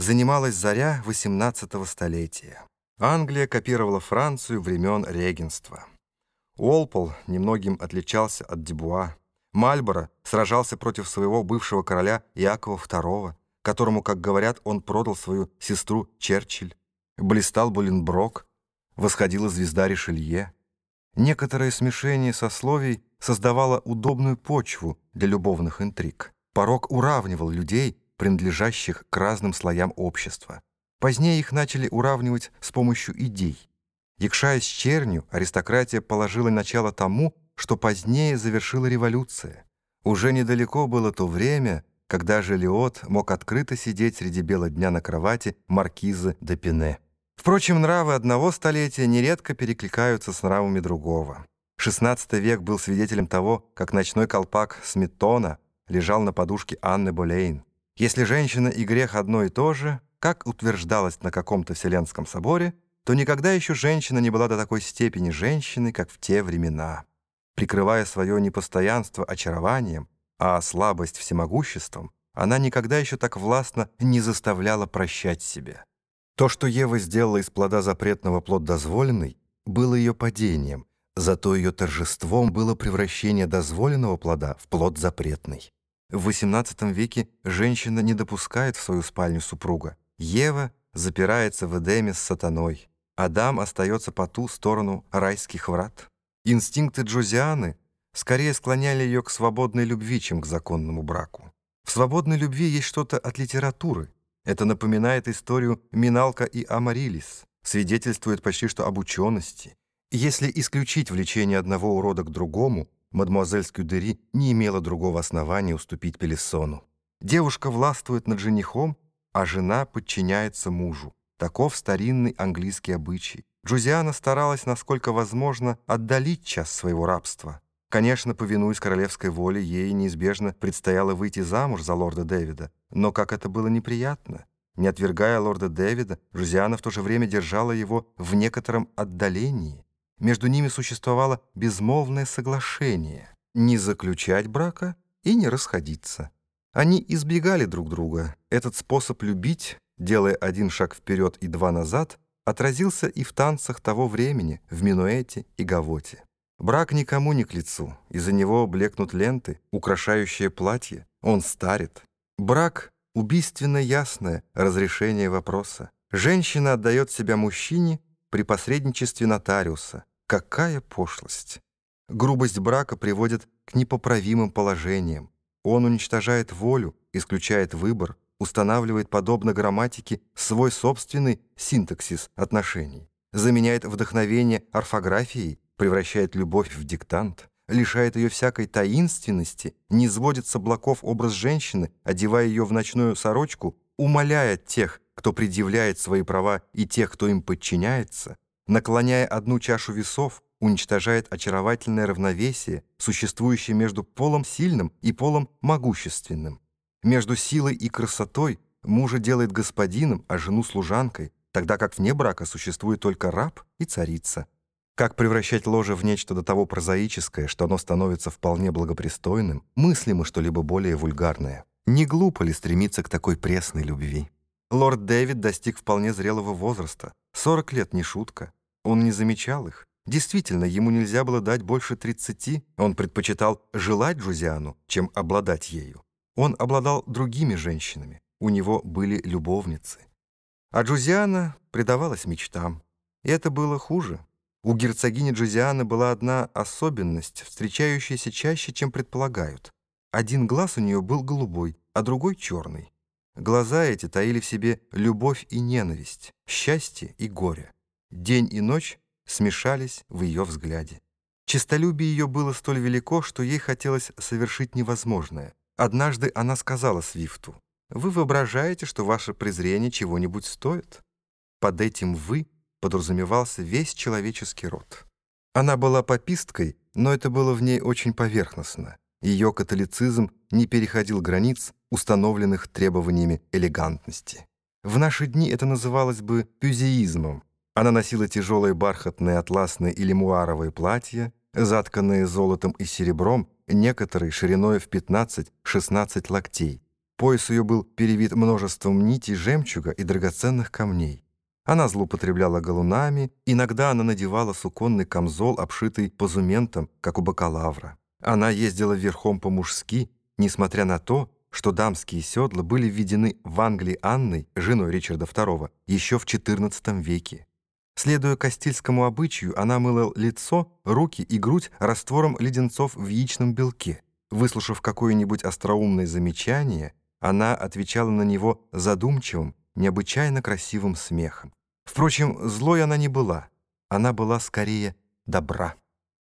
занималась заря XVIII столетия. Англия копировала Францию времен регенства. Уолпол немногим отличался от Дебуа. Мальборо сражался против своего бывшего короля Иакова II, которому, как говорят, он продал свою сестру Черчилль. Блистал Буленброк, восходила звезда Ришелье. Некоторое смешение сословий создавало удобную почву для любовных интриг. Порог уравнивал людей, принадлежащих к разным слоям общества. Позднее их начали уравнивать с помощью идей. Якшаясь чернью, аристократия положила начало тому, что позднее завершила революция. Уже недалеко было то время, когда Желиот мог открыто сидеть среди бела дня на кровати маркизы де Пине. Впрочем, нравы одного столетия нередко перекликаются с нравами другого. XVI век был свидетелем того, как ночной колпак Смитона лежал на подушке Анны Болейн. Если женщина и грех одно и то же, как утверждалось на каком-то Вселенском соборе, то никогда еще женщина не была до такой степени женщиной, как в те времена. Прикрывая свое непостоянство очарованием, а слабость всемогуществом, она никогда еще так властно не заставляла прощать себя. То, что Ева сделала из плода запретного плод дозволенный, было ее падением, зато ее торжеством было превращение дозволенного плода в плод запретный. В XVIII веке женщина не допускает в свою спальню супруга. Ева запирается в Эдеме с сатаной. Адам остается по ту сторону райских врат. Инстинкты Джозианы скорее склоняли ее к свободной любви, чем к законному браку. В свободной любви есть что-то от литературы, это напоминает историю Миналка и Амарилис, свидетельствует почти что об учености. Если исключить влечение одного урода к другому, мадемуазель Скюдери не имела другого основания уступить Пелессону. Девушка властвует над женихом, а жена подчиняется мужу. Таков старинный английский обычай. Джузиана старалась, насколько возможно, отдалить час своего рабства. Конечно, повинуясь королевской воле, ей неизбежно предстояло выйти замуж за лорда Дэвида. Но как это было неприятно! Не отвергая лорда Дэвида, Жузиана в то же время держала его в некотором отдалении. Между ними существовало безмолвное соглашение не заключать брака и не расходиться. Они избегали друг друга. Этот способ любить, делая один шаг вперед и два назад, отразился и в танцах того времени, в минуэте и гавоте. Брак никому не к лицу, из-за него блекнут ленты, украшающие платье, он старит. Брак — убийственно ясное разрешение вопроса. Женщина отдает себя мужчине при посредничестве нотариуса. Какая пошлость! Грубость брака приводит к непоправимым положениям. Он уничтожает волю, исключает выбор, устанавливает, подобно грамматике, свой собственный синтаксис отношений, заменяет вдохновение орфографией, превращает любовь в диктант, лишает ее всякой таинственности, не сводит с облаков образ женщины, одевая ее в ночную сорочку, умоляет тех, кто предъявляет свои права, и тех, кто им подчиняется, наклоняя одну чашу весов, уничтожает очаровательное равновесие, существующее между полом сильным и полом могущественным. Между силой и красотой мужа делает господином, а жену служанкой, тогда как вне брака существует только раб и царица. Как превращать ложе в нечто до того прозаическое, что оно становится вполне благопристойным, мыслимо что-либо более вульгарное. Не глупо ли стремиться к такой пресной любви? Лорд Дэвид достиг вполне зрелого возраста. 40 лет не шутка. Он не замечал их. Действительно, ему нельзя было дать больше 30. Он предпочитал желать Джузиану, чем обладать ею. Он обладал другими женщинами. У него были любовницы. А Джузиана предавалась мечтам. И это было хуже. У герцогини Джузианы была одна особенность, встречающаяся чаще, чем предполагают. Один глаз у нее был голубой, а другой черный. Глаза эти таили в себе любовь и ненависть, счастье и горе. День и ночь смешались в ее взгляде. Чистолюбие ее было столь велико, что ей хотелось совершить невозможное. Однажды она сказала Свифту, «Вы воображаете, что ваше презрение чего-нибудь стоит? Под этим «вы» подразумевался весь человеческий род. Она была пописткой, но это было в ней очень поверхностно. Ее католицизм не переходил границ, установленных требованиями элегантности. В наши дни это называлось бы пюзеизмом. Она носила тяжелые бархатные атласные или муаровые платья, затканные золотом и серебром, некоторые шириной в 15-16 локтей. Пояс ее был перевит множеством нитей жемчуга и драгоценных камней. Она злоупотребляла галунами, иногда она надевала суконный камзол, обшитый позументом, как у бакалавра. Она ездила верхом по-мужски, несмотря на то, что дамские седла были введены в Англии Анной, женой Ричарда II, еще в XIV веке. Следуя кастильскому обычаю, она мыла лицо, руки и грудь раствором леденцов в яичном белке. Выслушав какое-нибудь остроумное замечание, она отвечала на него задумчивым, необычайно красивым смехом. Впрочем, злой она не была, она была скорее добра.